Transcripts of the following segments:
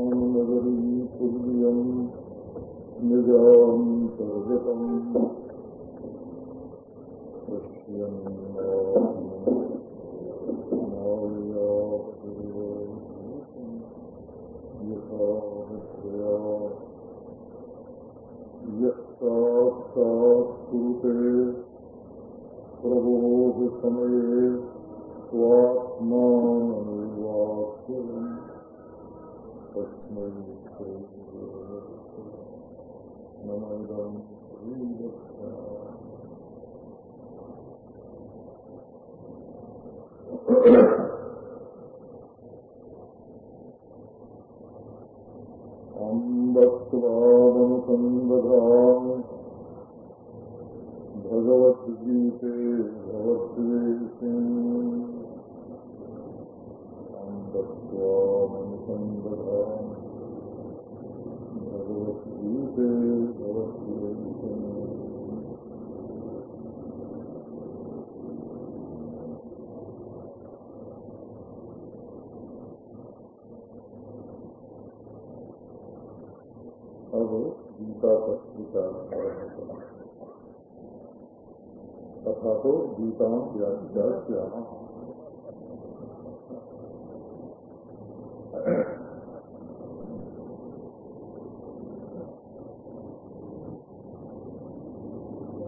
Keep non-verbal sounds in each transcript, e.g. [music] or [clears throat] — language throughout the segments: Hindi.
नगरी तुल्यम् निजान्तर्गतम् यस्तात्कुरुते प्रबोधसमये स्वात्मानमेवास्वरम्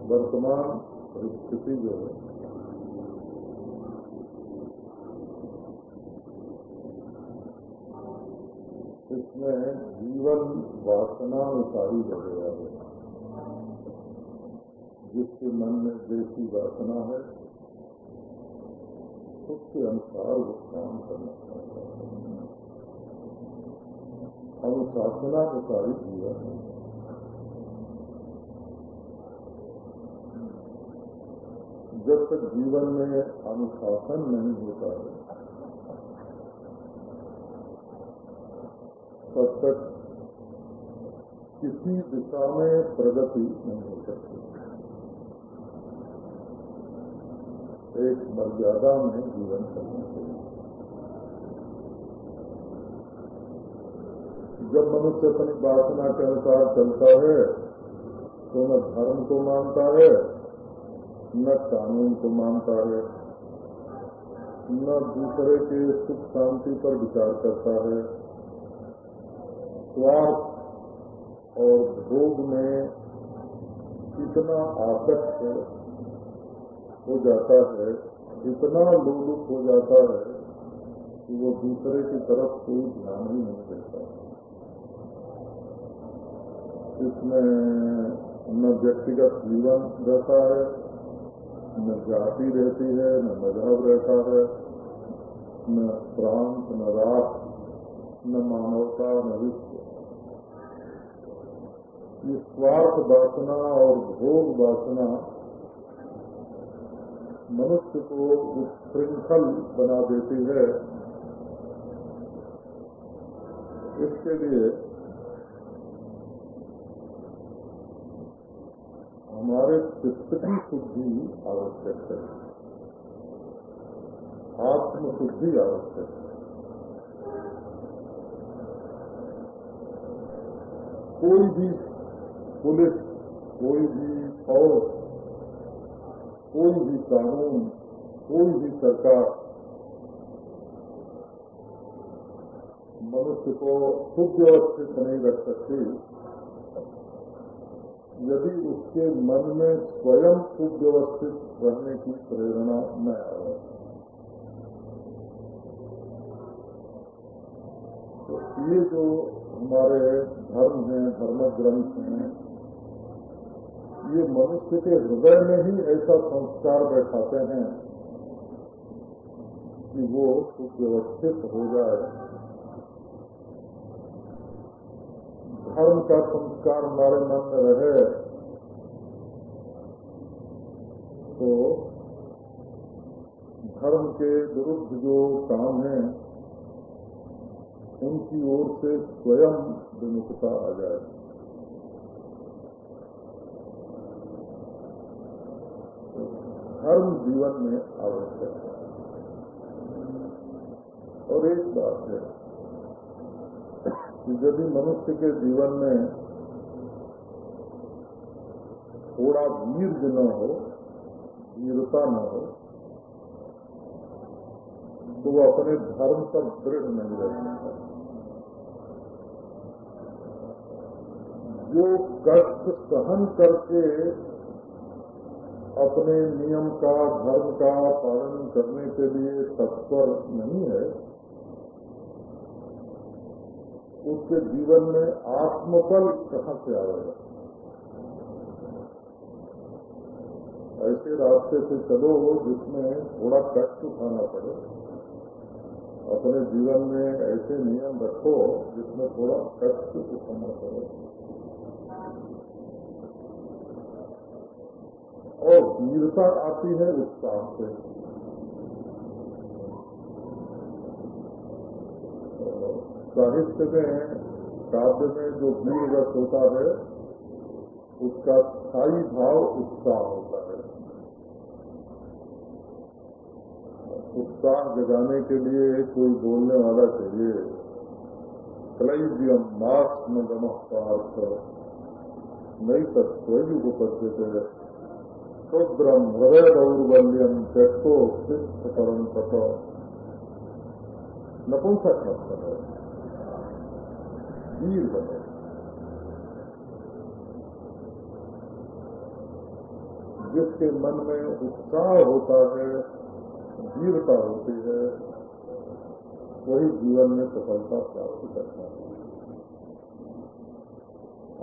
वर्तमान परिस्थिति जो है, इसमें जीवन वासना वासनानुसारी हो गया है जिसके मन में जैसी वासना है उसके अनुसार वो काम करना चाहता है अनुशासनानुसारी जीवन है जब तक जीवन में अनुशासन नहीं होता है। तब तक किसी दिशा में प्रगति नहीं हो सकती। एक मर्यादा में जीवन करना चाहिए जब मनुष्य अपनी वासना के अनुसार चलता है तो न धर्म को मानता है, न कानून को मानता है, न दूसरे के सुख शांति पर विचार करता है। स्वार्थ और भोग में इतना आसक्त हो जाता है इतना लोलुप हो जाता है कि वो दूसरे की तरफ़ कोई ध्यान ही नहीं देता। इसमें न व्यक्तिगत जीवन रहता है, न जाति रहती है, न मज़हब रहता है, न प्रांत, न राष्ट्र न मानवता, न विश्व। ये स्वार्थ वासना और भोग वासना मनुष्य को उत्श्रृंखल बना देती है। इसके लिए हमारे चित्त की शुद्धि आवश्यक है। आत्म शुद्धि आवश्यक है। कोई भी पुलिस, कोई भी फौज कोई भी कानून, कोई भी सरकार मनुष्य को सुव्यवस्थित नहीं रख सकती। यदि उसके मन में स्वयं सुव्यवस्थित रहने की प्रेरणा न आए तो ये जो हमारे धर्म हैं धर्म ग्रंथ हैं ये मनुष्य के हृदय में ही ऐसा संस्कार बैठाते हैं कि वो सुव्यवस्थित हो जाए। धर्म का संस्कार हमारे मन में रहे तो धर्म के विरुद्ध जो काम है, उनकी ओर से स्वयं विमुखता आ जाए धर्म जीवन में आवश्यक है। और एक बात है कि यदि मनुष्य के जीवन में थोड़ा वीर न हो, वीरता न हो तो वो अपने धर्म पर दृढ़ नहीं रह सकता। जो कष्ट सहन करके अपने नियम का, धर्म का पालन करने के लिए तत्पर नहीं है। उसके जीवन में आत्मबल कहाँ से आएगा? ऐसे रास्ते से चलो जिसमें थोड़ा कष्ट उठाना पड़े। अपने जीवन में ऐसे नियम रखो जिसमें थोड़ा कष्ट उठाना पड़े। और वीरता आती है उत्साह से। साहित्य में, काव्य में जो वीर रस होता है, उसका स्थायी भाव उत्साह होता है। उत्साह जगाने के लिए कोई बोलने वाला चाहिए। क्लैव्यम मास न गमस्तार्थ नई तत्वयुग उपस्थित क्षुद्रम हृदय दौर्बल्यम त्यक्तो सिद्ध परम नपुंसक है वीर बनो जिसके मन में उत्साह होता है वीरता होती है, वही जीवन में सफलता प्राप्त करता है।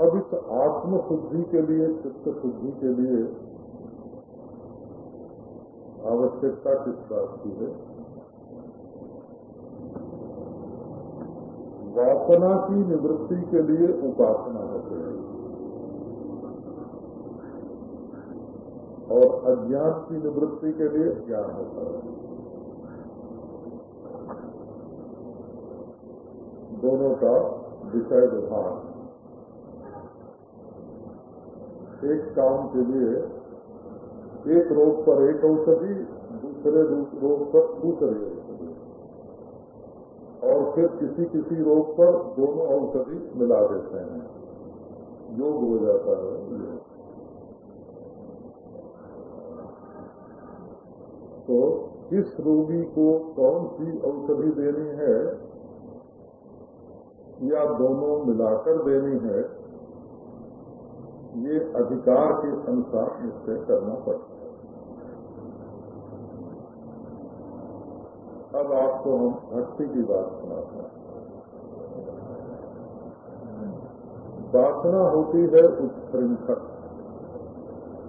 अब इस आत्म शुद्धि के लिए चित्त शुद्धि के लिए आवश्यकता किस बात की है? वासना की निवृत्ति के लिए उपासना होते है। और अज्ञान की निवृत्ति के लिए ज्ञान होता है। दोनों का विषय विभाग। एक काम के लिए एक रोग पर एक औषधि, दूसरे रोग पर दूसरे औषधि। और फिर किसी किसी रोग पर दोनों औषधि मिला देते हैं। योग हो जाता है। तो किस रोगी को कौन सी औषधि देनी है? या दोनों मिलाकर देनी है? ये अधिकार के अनुसार निश्चय करना पड़ता है। अब आपको हम भक्ति की बात सुनाते हैं। वासना होती है उत्सृंखल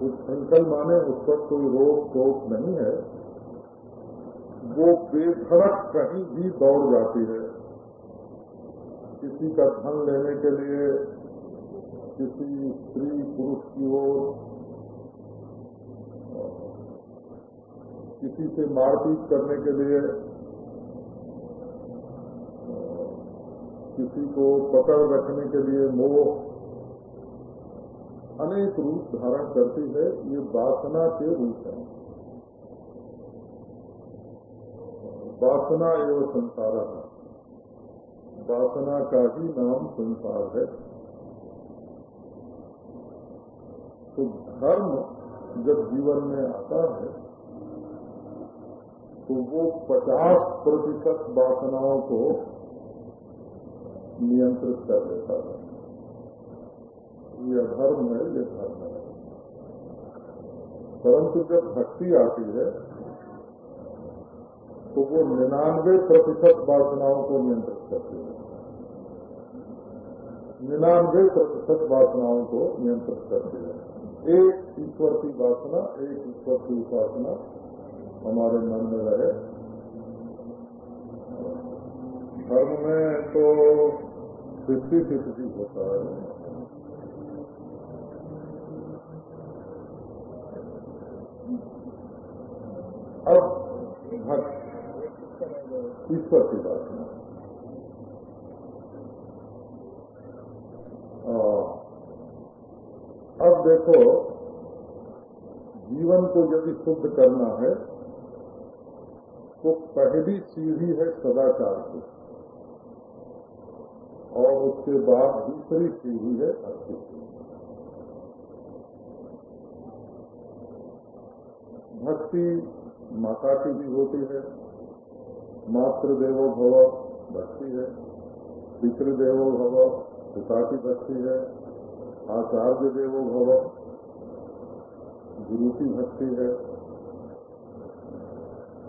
उत्सृंखल माने उस पर कोई रोक टोक नहीं है। वो बेधड़क कहीं भी दौड़ जाती है। किसी का धन लेने के लिए किसी स्त्री पुरुष की ओर, किसी से मारपीट करने के लिए, किसी को पकड़ रखने के लिए मोह। अनेक रूप धारण करती है, ये वासना के रूप है। वासना एवं संसार है। वासना का ही नाम संसार है। तो धर्म जब जीवन में आता है तो वो 50 प्रतिशत वासनाओं को नियंत्रित कर देता है। यह धर्म है यह धर्म है। परंतु जब भक्ति आती है तो वो निन्यानवे प्रतिशत वासनाओं को नियंत्रित करती है। निन्यानवे प्रतिशत वासनाओं को नियंत्रित करती है। एक ईश्वर की वासना, एक ईश्वर की उपासना हमारे मन में रहे। धर्म में तो फिफ्टी फिफ्टी होता है। अब भक्त, ईश्वर की वासना। देखो जीवन को यदि शुद्ध करना है तो पहली सीढ़ी है सदाचार की। और उसके बाद दूसरी सीढ़ी है भक्ति भक्ति माता की भी होती है, मातृदेवो भव भक्ति है, पितृदेवो भव पिता की भक्ति है आचार्य देवो भव गुरु की भक्ति है।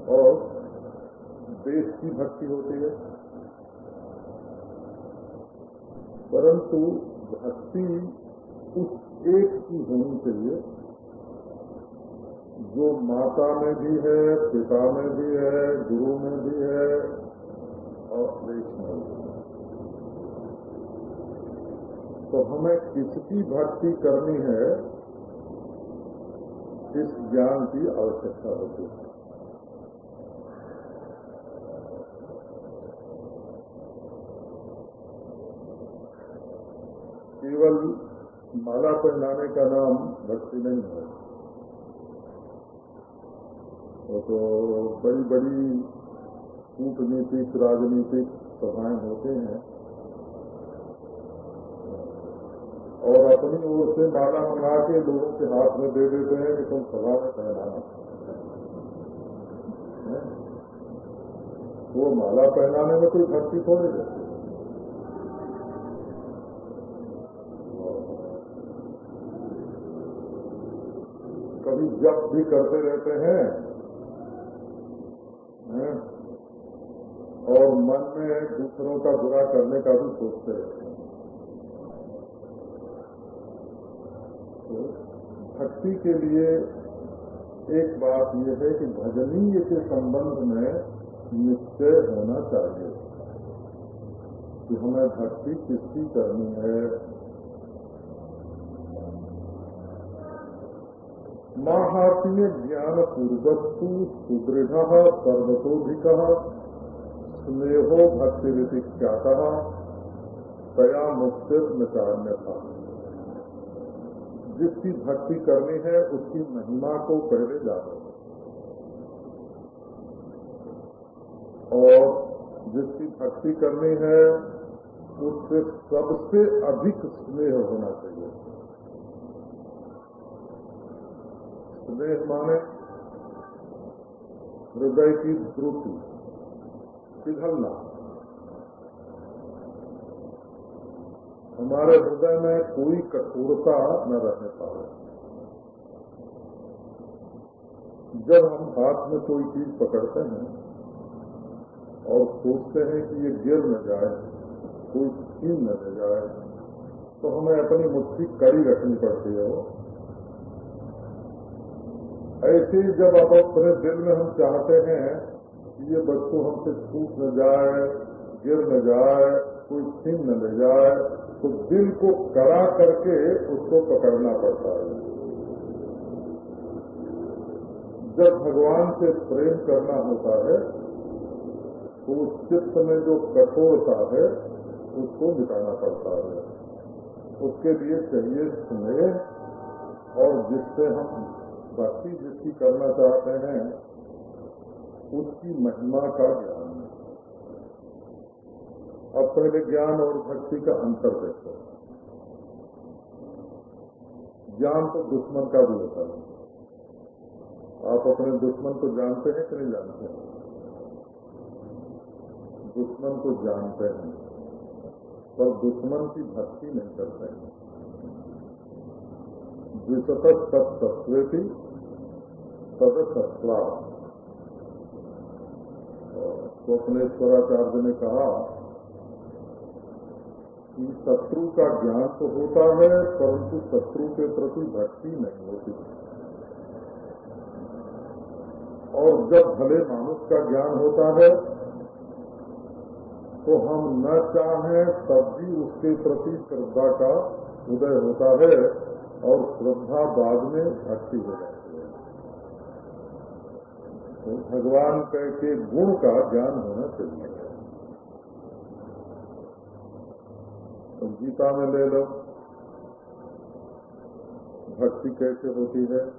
और देश की भक्ति होती है। परंतु भक्ति उस एक की होनी चाहिए, जो माता में भी है, पिता में भी है, गुरु में भी है, और देश में भी है। तो हमें किसकी भक्ति करनी है, इस ज्ञान की आवश्यकता होती है। केवल माला पहनाने का नाम भक्ति नहीं है। वो तो बड़ी बड़ी कूटनीतिक, राजनीतिक सभाएँ होते हैं। और अपनी ओर से माला मंगा के लोगों के हाथ में दे देते हैं कि तुम सभा में पहनाना वो माला पहनाने में कोई भक्ति थोड़ी रहती कभी जब भी करते रहते हैं? और मन में दूसरों का बुरा करने का भी सोचते रहते हैं। भक्ति के लिए एक बात यह है कि भजनीय के संबंध में निश्चय होना चाहिए कि हमें भक्ति किसकी करनी है। माहात्म्य ज्ञान पूर्वस्तु सुदृढ़ सर्वतोधिक स्नेहो भक्ति ख्यात, तया मुक्तिर नचान्य था जिसकी भक्ति करनी है, उसकी महिमा को पहले जानो। और जिसकी भक्ति करनी है, उससे सबसे अधिक स्नेह होना चाहिए। स्नेह माने हृदय की द्रुति, पिघलना। हमारे हृदय में कोई कठोरता न रहने पाए। जब हम हाथ में कोई चीज़ पकड़ते हैं और सोचते हैं कि ये गिर न जाए, कोई छीन न ले जाए तो हमें अपनी मुट्ठी कड़ी रखनी पड़ती है वो। ऐसे ही जब आप अपने दिल में हम चाहते हैं कि ये वस्तु हमसे छूट न जाए, गिर न जाए, कोई छीन न ले जाए तो दिल को कड़ा करके उसको पकड़ना पड़ता है। जब भगवान से प्रेम करना होता है तो उस चित्त में जो कठोरता है, उसको मिटाना पड़ता है। उसके लिए चाहिए स्नेह, और जिससे हम भक्ति जिसकी करना चाहते हैं, उसकी महिमा का ज्ञान। अब पहले ज्ञान और भक्ति का अंतर देखो। ज्ञान तो दुश्मन का भी होता है। आप अपने दुश्मन को जानते हैं कि नहीं जानते? हैं दुश्मन को जानते हैं, पर दुश्मन की भक्ति नहीं करते। हैं द्विशत सत्सत्वेति तद सत्वा स्वप्नेश्वराचार्य ने कहा कि शत्रु का ज्ञान तो होता है, परंतु शत्रु के प्रति भक्ति नहीं होती। और जब भले मानुष का ज्ञान होता है तो हम न चाहें तब भी उसके प्रति श्रद्धा का उदय होता है और श्रद्धा बाद में भक्ति हो जाती है। तो भगवान के गुण का ज्ञान होना चाहिए। तो गीता में ले लो भक्ति कैसे होती है?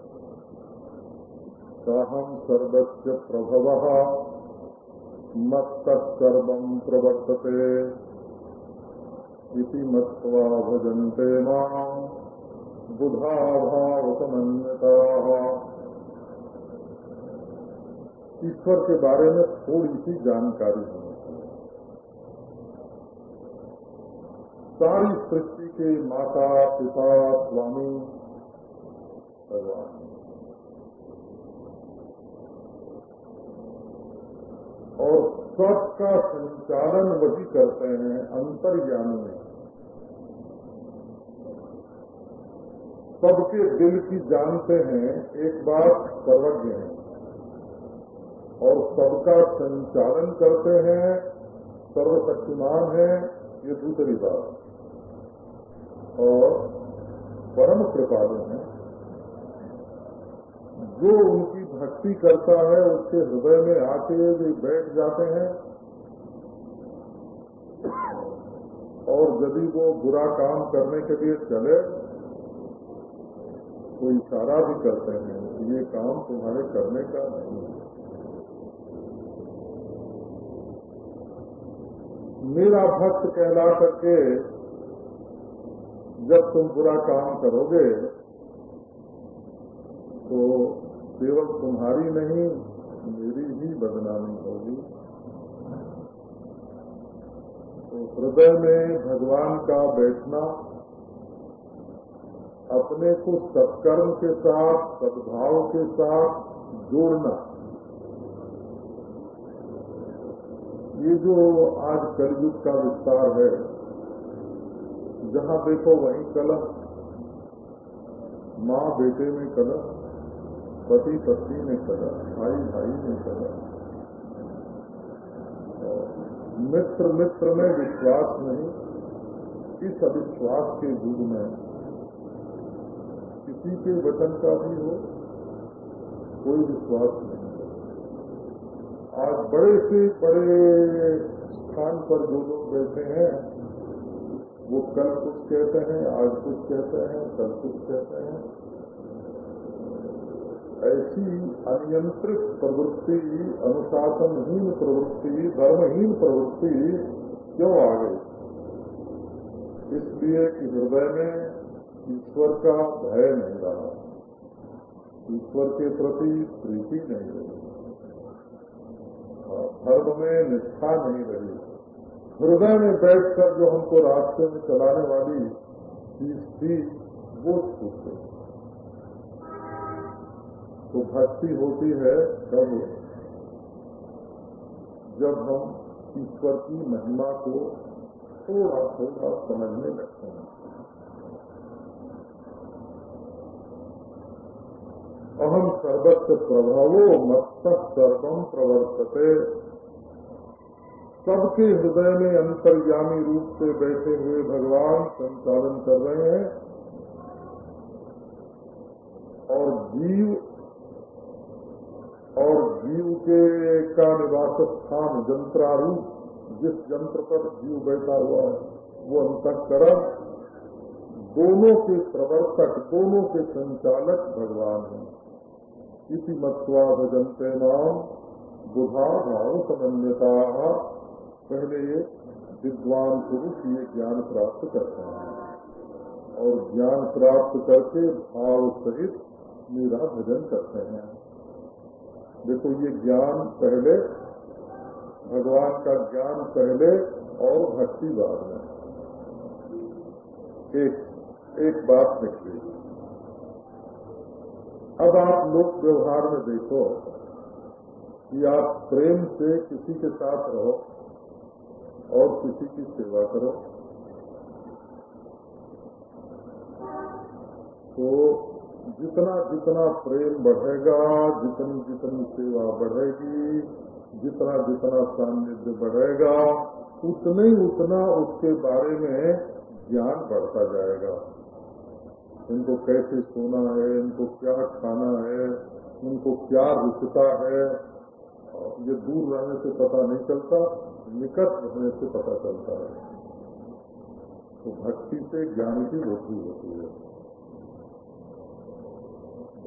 साहम सर्वस्व प्रभव मत सर्व प्रवर्तते। मत्वा भजन्ते माम् बुधा भावसमन्विताः ईश्वर के बारे में थोड़ी सी जानकारी होनी चाहिए सारी सृष्टि के माता, पिता, स्वामी, भगवान। और सबका संचालन वही करते हैं अंतर्ज्ञानी में। सबके दिल की जानते हैं, एक बात सर्वज्ञ है। और सबका संचालन करते हैं, सर्वशक्तिमान है, ये दूसरी बात। और परम कृपालु है। जो उनकी भक्ति करता है, उसके हृदय में आके वे बैठ जाते हैं। और यदि वो बुरा काम करने के लिए चले तो इशारा भी करते हैं ये काम तुम्हारे करने का नहीं है। मेरा भक्त कहला करके जब तुम बुरा काम करोगे तो केवल तुम्हारी नहीं, मेरी ही बदनामी होगी। तो हृदय में भगवान का बैठना, अपने को सत्कर्म के साथ, सद्भाव के साथ जोड़ना, ये जो आज कलयुग का विस्तार है जहाँ देखो वहीं कलह। माँ बेटे में कलह, पति पत्नी में कलह, भाई भाई में कलह। मित्र मित्र में विश्वास नहीं, इस अविश्वास के युग में। किसी के वचन का भी हो, कोई विश्वास नहीं आज बड़े से बड़े स्थान पर जो लोग बैठे हैं वो कल कुछ कहते हैं, आज कुछ कहते हैं, कल कुछ कहते हैं। ऐसी अनियंत्रित प्रवृत्ति, अनुशासनहीन प्रवृत्ति, धर्महीन प्रवृत्ति क्यों आ गई? इसलिए कि हृदय में ईश्वर का भय नहीं रहा। ईश्वर के प्रति प्रीति नहीं रही। धर्म में निष्ठा नहीं रही। हृदय में बैठकर जो हमको रास्ते में चलाने वाली चीज़ थी, वो छूट। गई तो भक्ति होती है तब, जब हम ईश्वर की महिमा को थोड़ा थोड़ा समझने लगते हैं। अहम सर्वस्व प्रभावो मस्त सर्वम प्रवर्तते। सबके हृदय में अंतर्यामी रूप से बैठे हुए भगवान संचालन कर रहे हैं और जीव और जीव के का निवास स्थान यंत्रारूप, जिस यंत्र पर जीव बैठा हुआ है, वो अंतकरण, दोनों के प्रवर्तक, दोनों के संचालक भगवान हैं। इसी मत्वा भजनते नाम बुधा भाव समन्वता। पहले विद्वान पुरुष ये ज्ञान प्राप्त करते हैं। और ज्ञान प्राप्त करके भाव सहित मेरा भजन करते हैं। देखो, ये ज्ञान पहले, भगवान का ज्ञान पहले और भक्ति बाद में। एक एक बात निकली अब आप लोग व्यवहार में देखो कि आप प्रेम से किसी के साथ रहो। और किसी की सेवा करो। तो जितना जितना प्रेम बढ़ेगा, जितनी जितनी सेवा बढ़ेगी, जितना जितना सान्निध्य बढ़ेगा, उतने ही उतना उसके बारे में ज्ञान बढ़ता जाएगा। इनको कैसे सोना है, इनको क्या खाना है उनको क्या रुचता है ये दूर रहने से पता नहीं चलता, निकट रहने से पता चलता है। तो भक्ति से ज्ञान की वृद्धि होती है।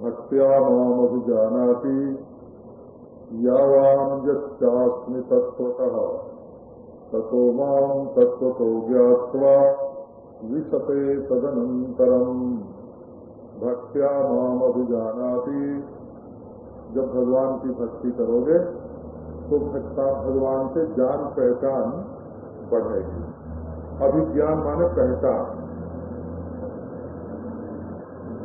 भक्त्या माम अभिजानाति यावान यस्मी तत्वतः ततो माम तत्व ज्ञावा विशते तदनंतरम भक्त्या माम अभिजानाति जब भगवान की भक्ति करोगे तो भक्ता भगवान से जान पहचान बढ़ेगी अभिज्ञान माने पहचान।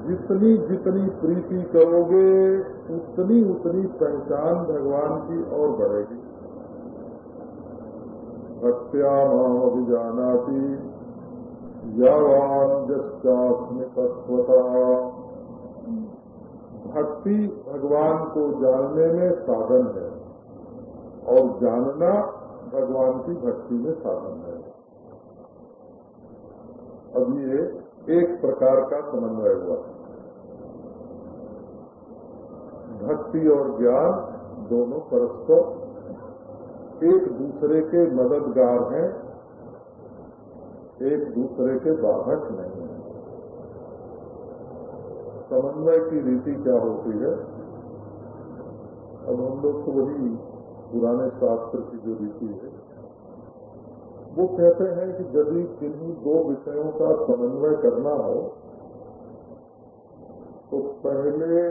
जितनी जितनी प्रीति करोगे, उतनी उतनी पहचान भगवान की और बढ़ेगी। भक्त्या माम अभिजानाति यावान भक्ति भगवान को जानने में साधन है। और जानना भगवान की भक्ति में साधन है। अब ये एक प्रकार का समन्वय हुआ। भक्ति और ज्ञान दोनों परस्पर एक दूसरे के मददगार हैं, एक दूसरे के बाधक नहीं है। समन्वय की रीति क्या होती है? अब हम लोग तो वही पुराने शास्त्र की जो रीति है, वो कहते हैं कि यदि किन्हीं दो विषयों का समन्वय करना हो तो पहले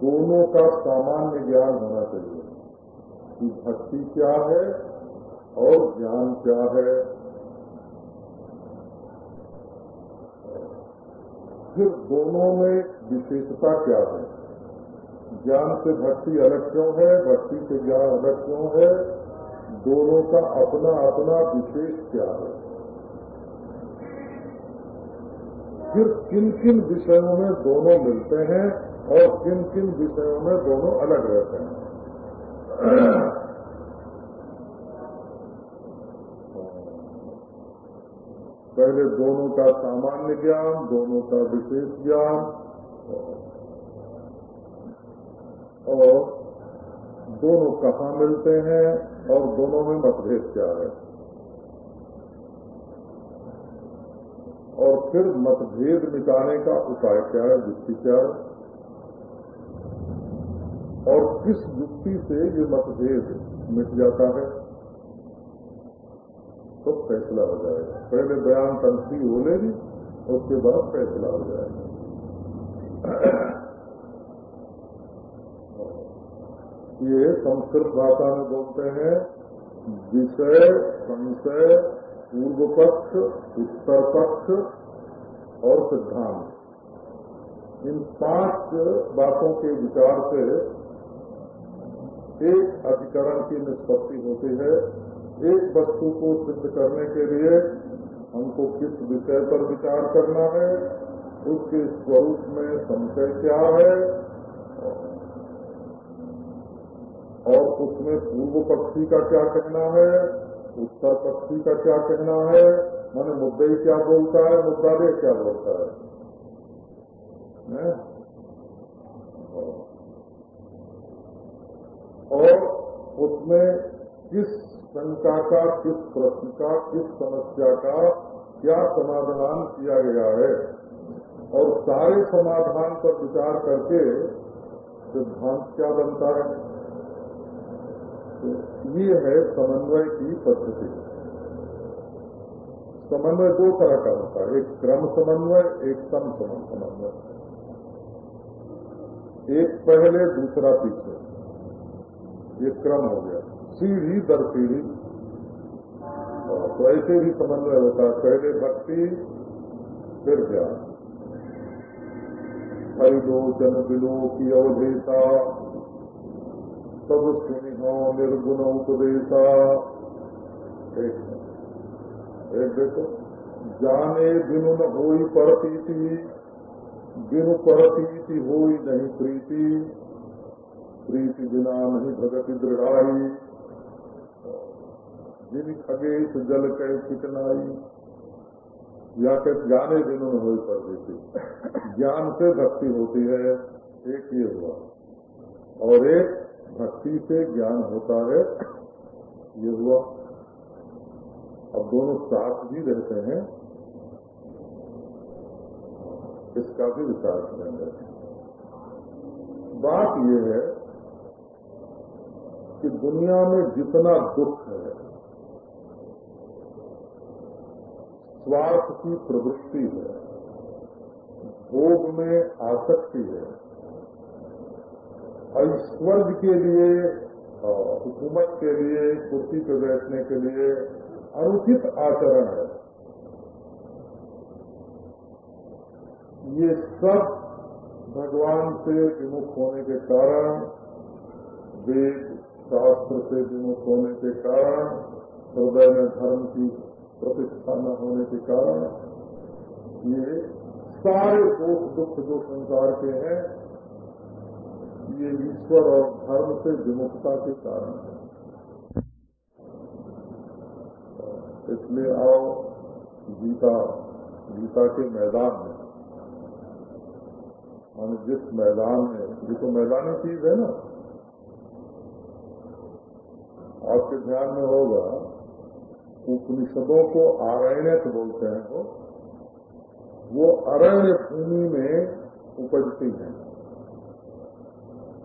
दोनों का सामान्य ज्ञान होना चाहिए, कि भक्ति क्या है और ज्ञान क्या है। फिर दोनों में विशेषता क्या है? ज्ञान से भक्ति अलग क्यों है? भक्ति से ज्ञान अलग क्यों है? दोनों का अपना अपना विशेष क्या है। फिर किन किन विषयों में दोनों मिलते हैं और किन किन विषयों में दोनों अलग रहते हैं? पहले दोनों का सामान्य ज्ञान, दोनों का विशेष ज्ञान। और दोनों कहाँ मिलते हैं और दोनों में मतभेद क्या है? और फिर मतभेद मिटाने का उपाय क्या है? युक्ति क्या है? और किस युक्ति से ये मतभेद मिट जाता है? तो फैसला हो जाएगा। पहले बयान तंत्री हो लेगी उसके बाद फैसला हो जाएगा। ये संस्कृत भाषा में बोलते हैं, विषय, संशय पूर्व पक्ष उत्तर पक्ष और सिद्धांत। इन पाँच बातों के विचार से एक अधिकरण की निष्पत्ति होती है। एक वस्तु को सिद्ध करने के लिए हमको किस विषय पर विचार करना है, उसके स्वरूप में संशय क्या है और उसमें पूर्व पक्षी का क्या कहना है? उत्तर पक्षी का क्या कहना है? मैंने मुद्दे क्या बोलता है? मुद्दा दे क्या बोलता है? और उसमें किस शंका का, किस प्रश्न का, किस समस्या का क्या समाधान किया गया है? और सारे समाधान पर विचार करके सिद्धांत क्या बनता है? ये है समन्वय की पद्धति। समन्वय दो तरह का होता है, एक क्रम समन्वय, एक सम समन्वय। एक पहले, दूसरा पीछे। ये क्रम हो गया। सीढ़ी दर सीढ़ी तो ऐसे भी समन्वय होता है, पहले भक्ति, फिर ज्ञान। परिलोचन बिलो की अवधेता। सब सुनिहो निर्गुण उपदेशा एक देखो, जाने बिनु न हो परती बिनु परती हो नहीं प्रीति। प्रीति बिना नहीं भगति दृढ़ाई। जिन खगेश जल के चिकनाई, या फिर जाने दिनों में हो पर ज्ञान से भक्ति होती है, एक ये हुआ। और एक भक्ति से ज्ञान होता है। ये हुआ। अब दोनों साथ भी रहते हैं। इसका भी विचार करेंगे। बात यह है कि दुनिया में जितना दुख है, स्वार्थ की प्रवृत्ति है, भोग में आसक्ति है ऐश्वर्य के लिए हुकूमत के लिए, कुर्सी पे बैठने के लिए अनुचित आचरण है। ये सब भगवान से विमुख होने के कारण, वेद शास्त्र से विमुख होने के कारण, हृदय में धर्म की प्रतिष्ठा न होने के कारण, ये सारे दोष दुख जो संसार के हैं। ये ईश्वर और धर्म से विमुखता के कारण है। इसलिए आओ, गीता गीता के मैदान में। हम जिस मैदान में, ये तो मैदानी चीज़ है ना? आपके ध्यान में होगा, उपनिषदों को आरण्यक बोलते हैं वो। वो अरण्य भूमि में उपजती हैं।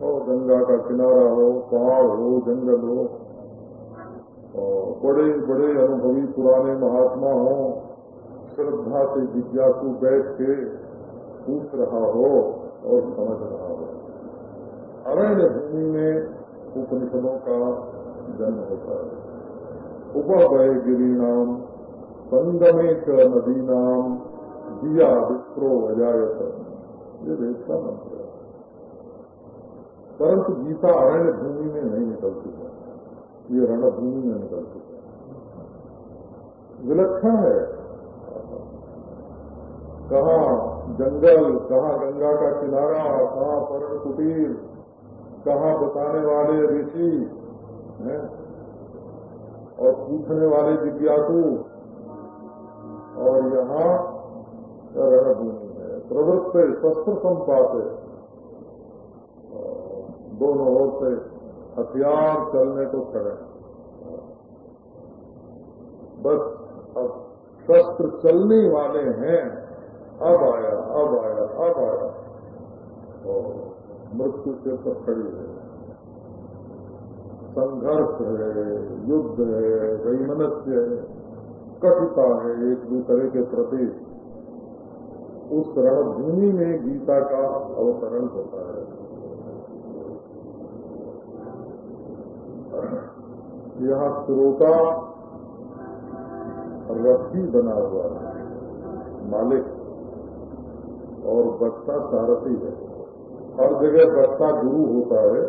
और गंगा का किनारा हो, पहाड़ हो, जंगल हो और बड़े बड़े अनुभवी पुराने महात्मा हो, श्रद्धा से जिज्ञासु बैठ के पूछ रहा हो और समझ रहा हो। अरण्य भूमि में उपनिषदों का जन्म होता है। उपभय गिरी नाम संगमे च नदी नाम दिया विप्रो अजायत ये वेद का मंत्र है। परंतु गीता अरण्य भूमि में नहीं निकलती है। ये रण भूमि में निकलती है। विलक्षण है। कहा जंगल, कहा गंगा का किनारा, कहा पर्ण कुटीर, कहा बताने वाले ऋषि, हैं? और पूछने वाले जिज्ञासु। और यहाँ रणभूमि है। प्रवृत्त शस्त्र संपात है। दोनों ओर से हथियार चलने को खड़े। बस अब शस्त्र चलने वाले हैं। अब आया अब आया अब आया। और मृत्यु से तो खड़ी है। संघर्ष है, युद्ध है, वैमनस्य है कटुता है एक दूसरे के प्रति। उस रणभूमि में गीता का अवतरण होता है। यहाँ श्रोता रथी बना हुआ है, मालिक, और बच्चा सारथी है। हर जगह बच्चा गुरु होता है,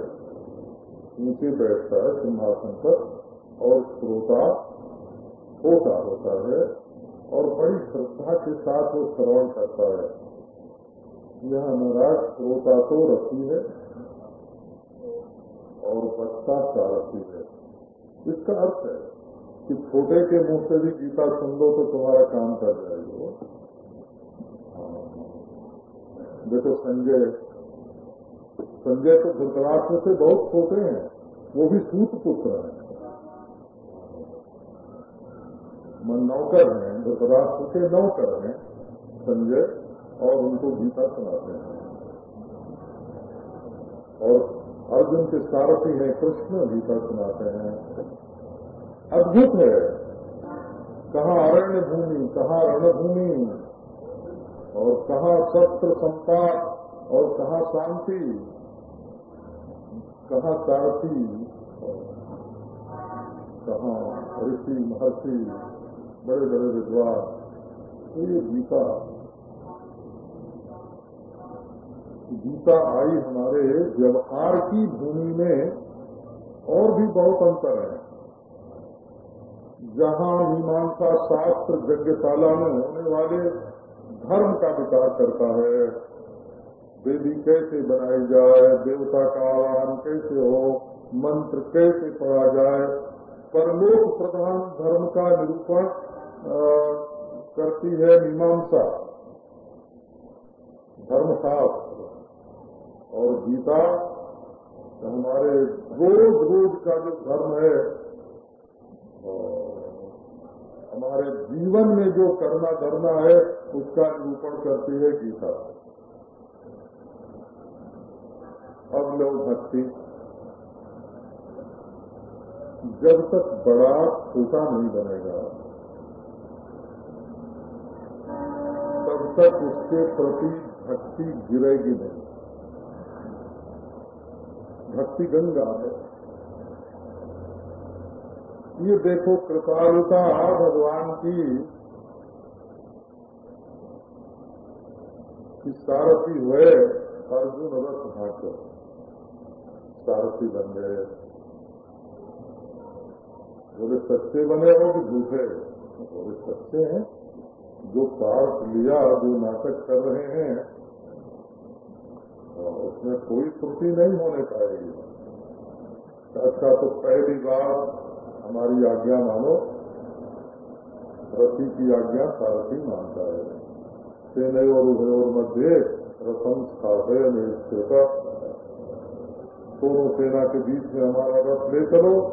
नीचे बैठता है, सिंहासन पर, और श्रोता होता होता है, और बड़ी श्रद्धा के साथ वो श्रवण करता है। यह नाराज़ श्रोता तो रखी है, और बच्चा सारथी है। इसका अर्थ है कि छोटे के मुँह से भी गीता सुन लो तो तुम्हारा काम कर जाएगा। देखो, संजय संजय तो धृतराष्ट्र से बहुत छोटे हैं। वो भी सूत पुत्र हैं। नौकर हैं, धृतराष्ट्र के नौकर हैं, संजय, और उनको गीता सुनाते हैं। और अर्जुन के सारथी हैं, कृष्ण गीता सुनाते हैं। अद्भुत है। कहा अरण्य भूमि कहा रणभूमि, और कहा शस्त्र संपात, और कहा शांति, कहा सारथी, कहा ऋषि महर्षि बड़े बड़े विद्वान। ये गीता गीता आई हमारे व्यवहार की भूमि में और भी बहुत अंतर है। जहाँ मीमांसा शास्त्र यज्ञशाला में होने वाले धर्म का विचार करता है देवी कैसे बनाई जाए, देवता का आह्वान कैसे हो, मंत्र कैसे पढ़ा जाए, परलोक प्रधान धर्म का निरूपण करती है मीमांसा। धर्मशास्त्र और गीता हमारे रोज रोज का जो धर्म है हमारे जीवन में जो करना करना है, उसका निरूपण करती है गीता। अब लोग भक्ति। जब तक बड़ा छोटा नहीं बनेगा, तब तक उसके प्रति भक्ति गिरेगी नहीं। भक्ति गंगा है। ये देखो कृपालुता भगवान की। कि सारथी हुए, अर्जुन रथ भाकर सारथी बन गए। बोले, सच्चे बने हो कि झूठे? बोले, सच्चे हैं। जो पार्ट लिया, जो नाटक कर रहे हैं उसमें कोई त्रुटि नहीं होने पाएगी। अच्छा तो पहली बार हमारी आज्ञा मानो। रथी की आज्ञा सारथी मानता है। सेने और उभयोर मध्य रथम स्थापय दोनों सेना के बीच में हमारा रथ ले चलो।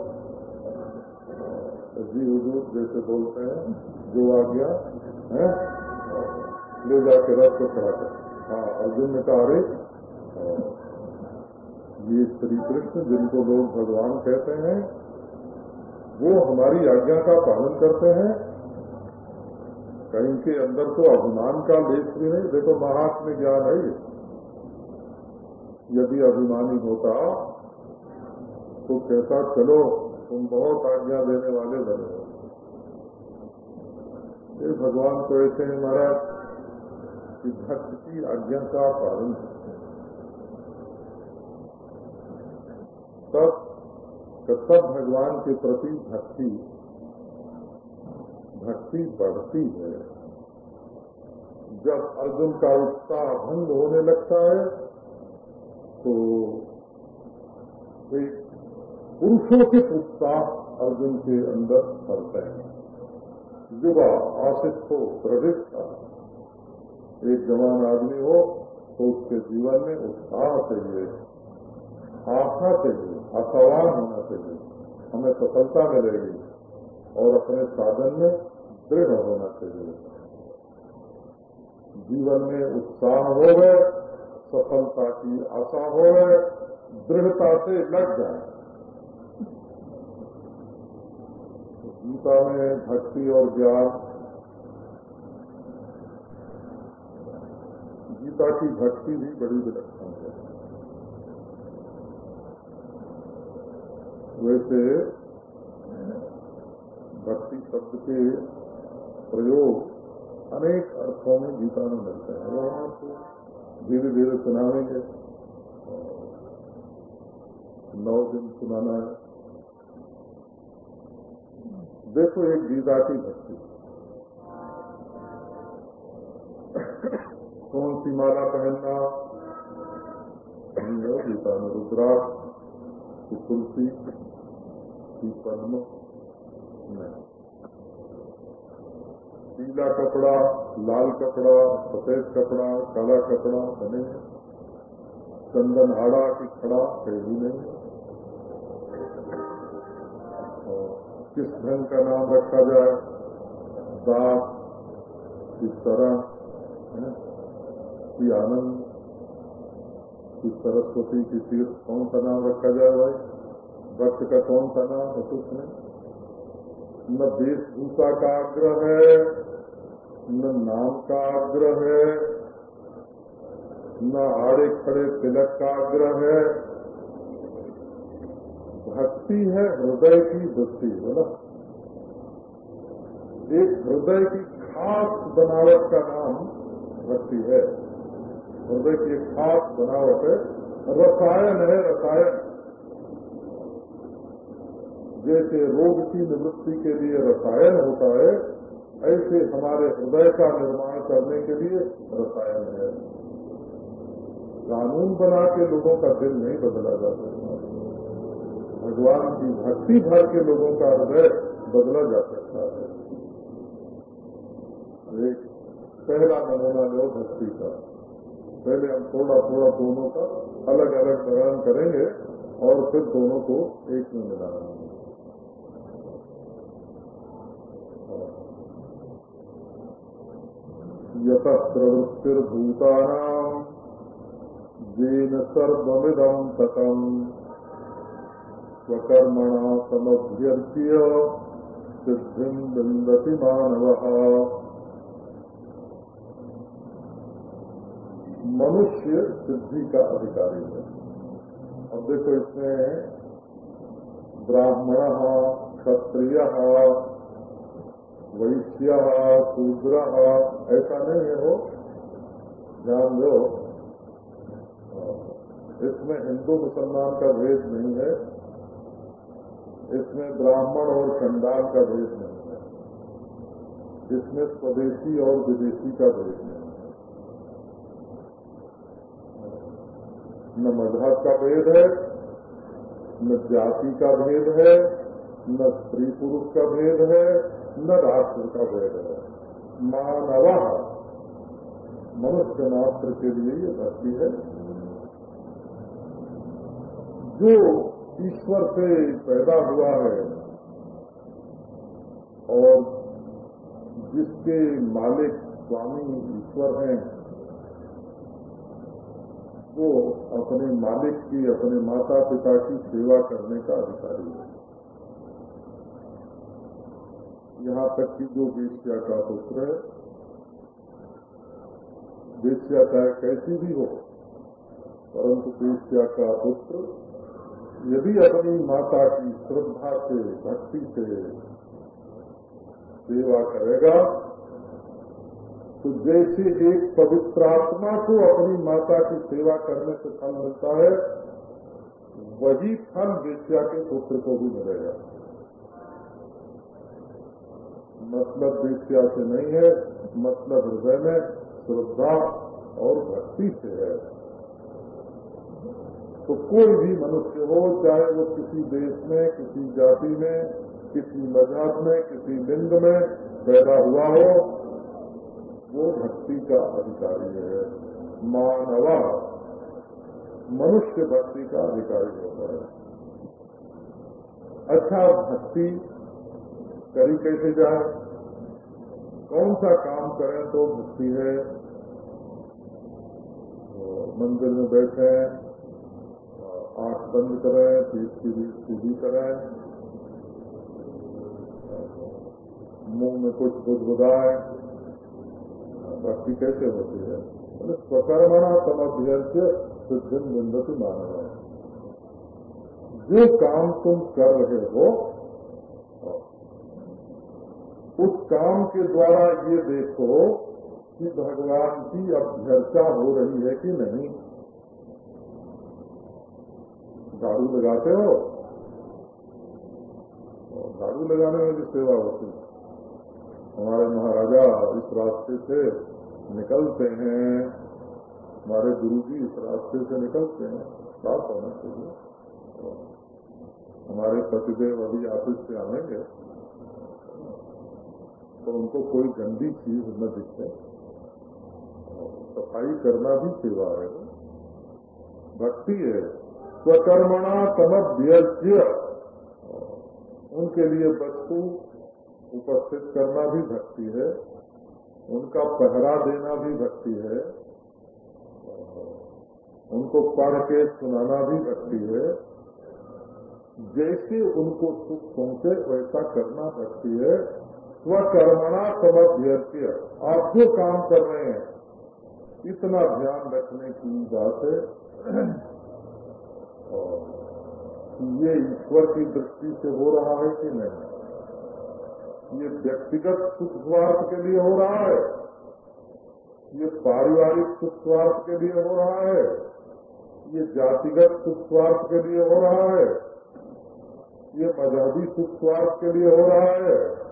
जी हुजूर, जैसे बोलते हैं, जो आज्ञा, है, ले जाके रथ को खड़ा कर हाँ अर्जुन ने कहा, अरे ये श्री कृष्ण जिनको लोग भगवान कहते हैं, वो हमारी आज्ञा का पालन करते हैं। कहीं के अंदर तो अभिमान का लेख भी नहीं। देखो महात्म ज्ञान है यदि अभिमानी होता तो कहता, चलो, तुम बहुत आज्ञा देने वाले बने हो। ये भगवान तो ऐसे हैं, महाराज कि भक्त की आज्ञा का पालन तब तब भगवान के प्रति भक्ति भक्ति बढ़ती है। जब अर्जुन का उत्साह भंग होने लगता है तो एक पुरुषोचित उत्साह अर्जुन के अंदर फलते हैं। युवा आशित हो, प्रवृत्त का एक जवान आदमी हो तो उसके जीवन में उत्साह चाहिए, आशा चाहिए। आशावान होना चाहिए हमें सफलता मिलेगी और अपने साधन में दृढ़ होना चाहिए। जीवन में उत्साह हो गए सफलता की आशा हो गए दृढ़ता से लग जाए। गीता में भक्ति और ज्ञान, गीता की भक्ति भी बड़ी विलक्षण वैसे, भक्ति शब्द के प्रयोग अनेक अर्थों में गीता में मिलते हैं। धीरे धीरे सुनावेंगे नौ दिन सुनाना है। देखो एक गीता की भक्ति। कौन सी माला पहनना? गीता में रुद्राक्ष तुलसी। पद्म पीला कपड़ा, लाल कपड़ा, सफ़ेद कपड़ा, काला कपड़ा, बने चंदन हाड़ा की खड़ा कहीं नहीं। किस ढंग का नाम रखा जाए? दास किस तरह की आनंद की सरस्वती की तीर्थ, कौन सा नाम रखा जाए भाई? वक्त का कौन सा नाम है कुछ नहीं न वेशभूषा का आग्रह है, न नाम का आग्रह है, न आड़े खड़े तिलक का आग्रह है। भक्ति है हृदय की वृत्ति बोला एक हृदय की खास बनावट का नाम भक्ति है। हृदय की एक खास बनावट है। रसायन है, रसायन। जैसे रोग की निवृत्ति के लिए रसायन होता है, ऐसे हमारे हृदय का निर्माण करने के लिए रसायन है। कानून बना के लोगों का दिल नहीं बदला जा सकता। भगवान की भक्ति भर के लोगों का हृदय बदला जा सकता है। एक पहला नमूना लो भक्ति का। पहले हम थोड़ा थोड़ा दोनों का अलग अलग वर्णन करेंगे और फिर दोनों को एक में मिलाएँगे। यत प्रवृत्तिर्भूतानाम येन सर्वमिदं ततम् स्वकर्मणा समभ्यर्च्य मनुष्य सिद्धि का अधिकारी है। अब देखो इसमें ब्राह्मण, क्षत्रिय वैश्य शूद्र ऐसा नहीं है वो। ध्यान दो। इसमें हिंदू मुसलमान का भेद नहीं है। इसमें ब्राह्मण और चंडाल का भेद नहीं है। इसमें स्वदेशी और विदेशी का भेद नहीं है। न मज़हब का भेद है, न जाति का भेद है, न स्त्री पुरुष का भेद है न राष्ट्र का भेद है मानव मनुष्य मात्र के लिए ये भक्ति है। जो ईश्वर से पैदा हुआ है और जिसके मालिक स्वामी ईश्वर हैं, वो अपने मालिक की, अपने माता पिता की सेवा करने का अधिकारी है। यहाँ तक कि जो वेश्या का पुत्र है, वेश्या चाहे कैसी भी हो, परंतु वेश्या का पुत्र यदि अपनी माता की श्रद्धा से, भक्ति से सेवा करेगा तो जैसे एक पवित्र आत्मा को अपनी माता की सेवा करने से फल मिलता है, वही फल वेश्या के पुत्र को भी मिलेगा। मतलब वेश्या से नहीं है मतलब हृदय में श्रद्धा और भक्ति से है। तो कोई भी मनुष्य हो, चाहे वो किसी देश में, किसी जाति में, किसी मज़हब में, किसी लिंग में पैदा हुआ हो, वो भक्ति का अधिकारी है। मानवा मनुष्य भक्ति का अधिकारी होता है। अच्छा भक्ति करी कैसे जाए? कौन सा काम करें तो मुक्ति है? तो मंदिर में बैठे, आँख बंद करें पीठ की सीधी करें। मुँह में कुछ बुदबुदाए। भक्ति कैसे होती है? बोले स्वकर्मणा समभ्यर्थ सिद्धि बिंदती मानव जो काम तुम कर रहे हो उस काम के द्वारा ये देखो कि भगवान की अभ्यर्चा हो रही है कि नहीं। झाड़ू लगाते हो? झाड़ू लगाने में भी सेवा होती है। हमारे महाराजा इस रास्ते से निकलते हैं। हमारे गुरु जी इस रास्ते से निकलते हैं। साफ़ होना चाहिए। हमारे पतिदेव अभी ऑफ़िस से आएँगे। तो उनको कोई गंदी चीज़ न दिखे। सफ़ाई करना भी सेवा है। भक्ति है। स्वकर्मणा तमभ्यज्य उनके लिए वस्तु उपस्थित करना भी भक्ति है। उनका पहरा देना भी भक्ति है। उनको पढ़ के सुनाना भी भक्ति है। जैसे उनको सुख पहुँचे, वैसा करना भक्ति है। स्वकर्मणा तमभ्यज्य आप जो काम कर रहे हैं, इतना ध्यान रखने की बात है। [clears throat] और ये ईश्वर की दृष्टि से हो रहा है कि नहीं? ये व्यक्तिगत सुख स्वार्थ के लिए हो रहा है? ये पारिवारिक सुख स्वार्थ के लिए हो रहा है? ये जातिगत सुख स्वार्थ के लिए हो रहा है? ये मजहबी सुख स्वार्थ के लिए हो रहा है?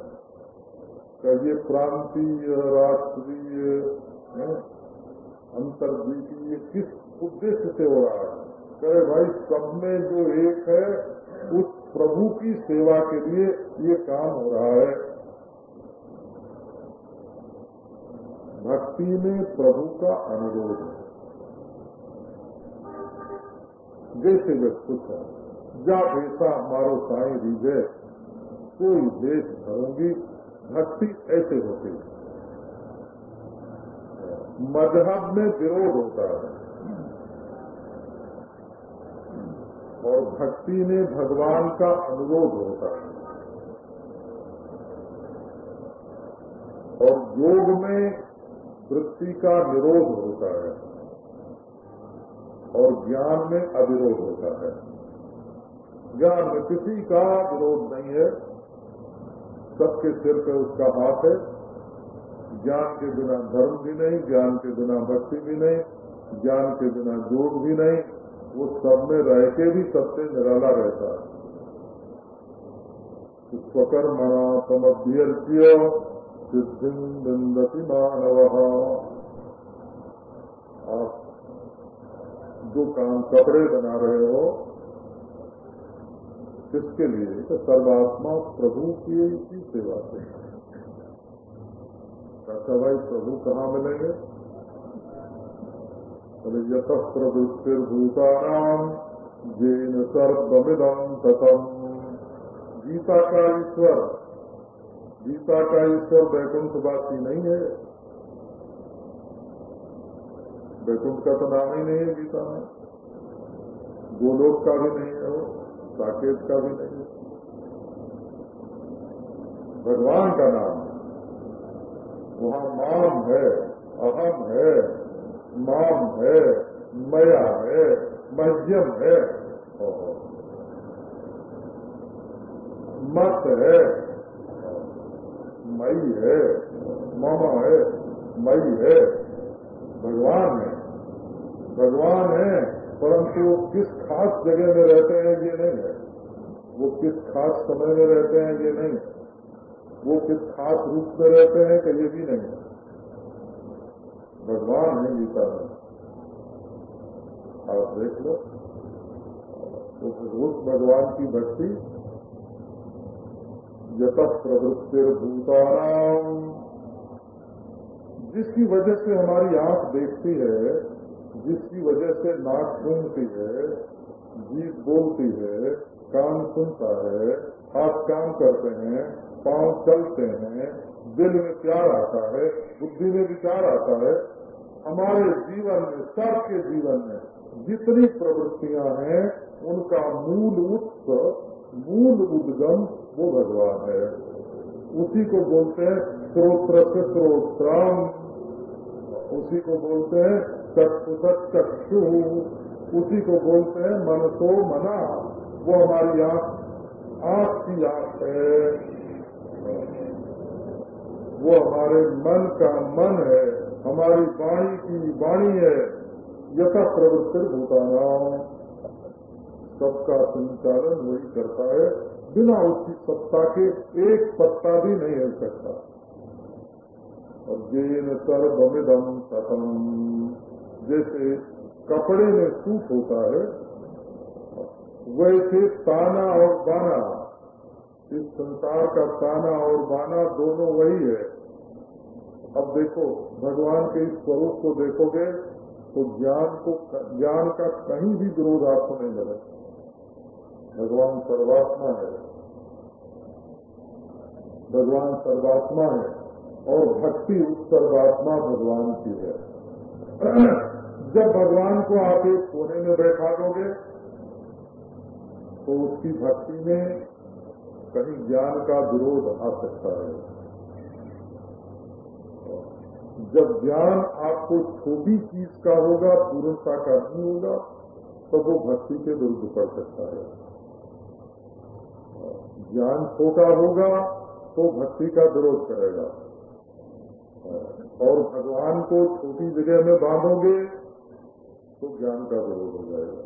ये प्रांतीय राष्ट्रीय अंतर्द्वीपीय, किस उद्देश्य से हो रहा है? कहे भाई, सब में जो एक है, उस प्रभु की सेवा के लिए ये काम हो रहा है। भक्ति में प्रभु का अनुरोध है। जैसे वे खुश है, जा भेसा मारो साई रीजे कोई देश भरूँगी भक्ति ऐसे होती है। मज़हब में विरोध होता है। और भक्ति में भगवान का अनुरोध होता है। और योग में वृत्ति का निरोध होता है। और ज्ञान में अविरोध होता है। ज्ञान में किसी का विरोध नहीं है। सबके सिर पे उसका हाथ है। ज्ञान के बिना धर्म भी नहीं, ज्ञान के बिना भक्ति भी नहीं, ज्ञान के बिना योग भी नहीं, वो सब में रह के भी सबसे निराला रहता है। स्वकर्मणा तमभ्यर्च्य सिद्धि बिंदति मानव। आप जो काम कपड़े बना रहे हो किसके लिए? तो सर्वात्मा प्रभु की सेवा से। कहता भाई, प्रभु कहाँ मिलेंगे? अरे यत प्रवृत्तिर्भूताराम जेन सर्वमिदम ततम। गीता का ईश्वर, गीता का ईश्वर वैकुंठवासी नहीं है। वैकुंठ का तो नाम ही नहीं है गीता में। गोलोक का भी नहीं है वो। साकेत का भी नहीं। भगवान का नाम। वहाँ माम है, अहम है, माम है, मया है, मध्यम है मत है, मई है, मामा है, मई है, भगवान है। भगवान है, परंतु किस खास जगह में रहते हैं ये नहीं? है वो किस खास समय में रहते हैं ये नहीं? वो किस खास रूप में रहते हैं कि ये भी नहीं? है भगवान है गीता में। आप देख लो। तो उस भगवान की भक्ति यत प्रवृत्तिर भूतानाम जिसकी वजह से हमारी आँख देखती है, जिसकी वजह से नाक सुनती है जीप बोलती है, कान सुनता है, हाथ काम करते हैं, पाँव चलते हैं, दिल में प्यार आता है, बुद्धि में विचार आता है। हमारे जीवन में सबके जीवन में जितनी प्रवृत्तियाँ हैं, उनका मूल उत्स, मूल उद्गम वो भगवान है। उसी को बोलते हैं स्रोत्र से स्रोत्राम। उसी को बोलते हैं चक्षुषत चक्षु उसी को बोलते हैं, मन तो मना, वो हमारी आँख आँख की आँख है। वो हमारे मन का मन है, हमारी वाणी की वाणी है यथा प्रवृत्ति भूताना सबका संचालन वही करता है, बिना उसकी सत्ता के एक पत्ता भी नहीं हिल सकता। और जेन सर्वमिदम सतम जैसे कपड़े में सूट होता है, वैसे ताना और बाना। इस संसार का ताना और बाना दोनों वही है। अब देखो, भगवान के इस स्वरूप को देखोगे तो ज्ञान को ज्ञान का कहीं भी विरोध आपको नहीं मिले भगवान सर्वात्मा है। भगवान सर्वात्मा है और भक्ति उस सर्वात्मा भगवान की है। [clears throat] जब भगवान को आप एक कोने में बैठा दोगे तो उसकी भक्ति में कहीं ज्ञान का विरोध आ सकता है। जब ज्ञान आपको छोटी चीज़ का होगा पूर्णता का नहीं होगा तो वो भक्ति के विरुद्ध पड़ सकता है। ज्ञान छोटा होगा तो भक्ति का विरोध करेगा। और भगवान को छोटी जगह में बांधोगे तो ज्ञान का विरोध हो जाएगा।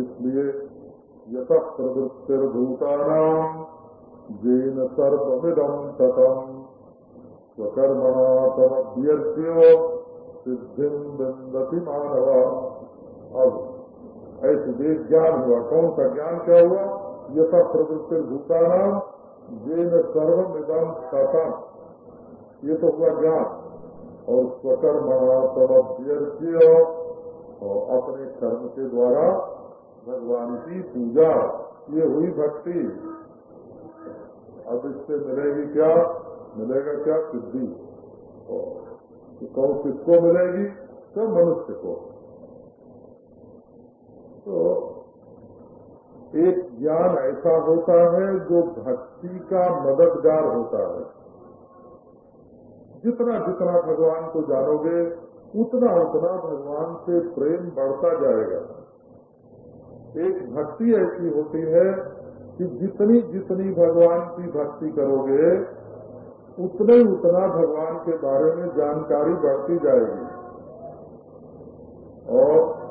इसलिए यत प्रवृत्तिर्भूतानाम जेन सर्वमिदम ततम स्वकर्मणा तमभ्यर्च्यो सिद्धि बिंदति मानव अब ऐसे देश ज्ञान हुआ, कौन सा ज्ञान क्या हुआ? यथा प्रवृत्तिर्भूतानाम जेन सर्वमिदम ततम ये तो हुआ ज्ञान। और स्वकर्मणा तमभ्यर्च्यो और अपने कर्म के द्वारा भगवान की पूजा, ये हुई भक्ति। अब इससे मिलेगी क्या? मिलेगा क्या? सिद्धि। तो कौन किसको मिलेगी? तो मनुष्य को। तो एक ज्ञान ऐसा होता है जो भक्ति का मददगार होता है। जितना जितना भगवान को जानोगे, उतना उतना भगवान से प्रेम बढ़ता जाएगा। एक भक्ति ऐसी होती है कि जितनी जितनी भगवान की भक्ति करोगे, उतने उतना भगवान के बारे में जानकारी बढ़ती जाएगी। और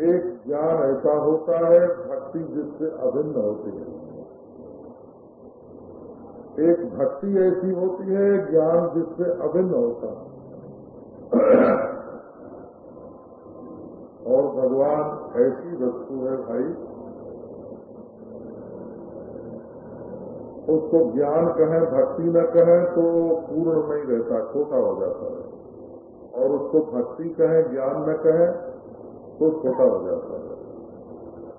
एक ज्ञान ऐसा होता है, भक्ति जिससे अभिन्न होती है। एक भक्ति ऐसी होती है, ज्ञान जिससे अभिन्न होता है। और भगवान ऐसी वस्तु है भाई, उसको ज्ञान कहें, भक्ति न कहें तो पूर्ण नहीं रहता, छोटा हो जाता है। और उसको भक्ति कहें, ज्ञान न कहें तो छोटा हो जाता है।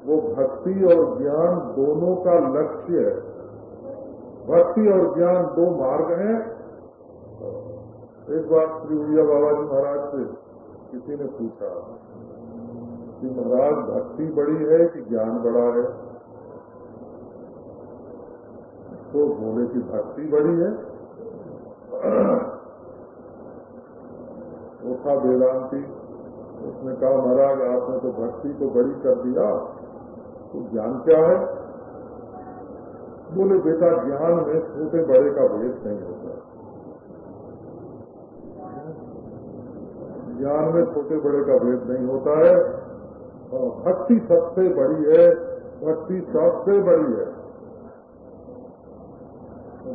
वो भक्ति और ज्ञान दोनों का लक्ष्य है। भक्ति और ज्ञान दो मार्ग हैं। एक बार श्री उड़िया बाबा जी महाराज से किसी ने पूछा, कि महाराज, भक्ति बड़ी है कि ज्ञान बड़ा है? तो बोले की भक्ति बड़ी है। वो था वेदांति। उसने कहा, महाराज, आपने तो भक्ति तो बड़ी कर दिया तो ज्ञान क्या है? बोले, बेटा ज्ञान में छोटे बड़े का भेद नहीं होता। ज्ञान में छोटे बड़े का भेद नहीं होता है। भक्ति सबसे बड़ी है, भक्ति सबसे बड़ी है।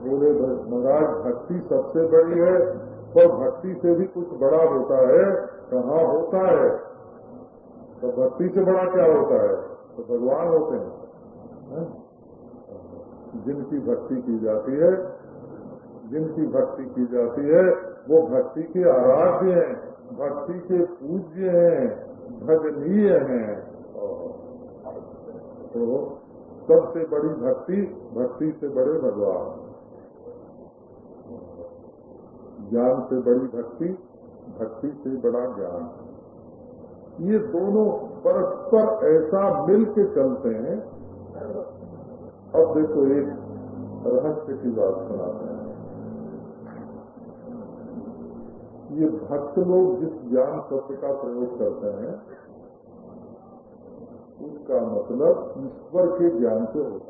बोले, महाराज, भक्ति सबसे बड़ी है पर भक्ति से भी कुछ बड़ा होता है, कहाँ होता है? तो भक्ति से बड़ा क्या होता है? तो भगवान होते हैं। जिनकी भक्ति की जाती है, जिनकी भक्ति की जाती है, वो भक्ति के आराध्य हैं, भक्ति के पूज्य हैं, भजनीय हैं। तो सबसे बड़ी भक्ति भक्ति से बड़े भगवान। ज्ञान से बड़ी भक्ति भक्ति से बड़ा ज्ञान। ये दोनों परस्पर ऐसा मिल के चलते हैं अब देखो एक रहस्य की बात सुनाते हैं। ये भक्त लोग जिस ज्ञान सत्य का प्रयोग करते हैं, उसका मतलब ईश्वर के ज्ञान से होता है।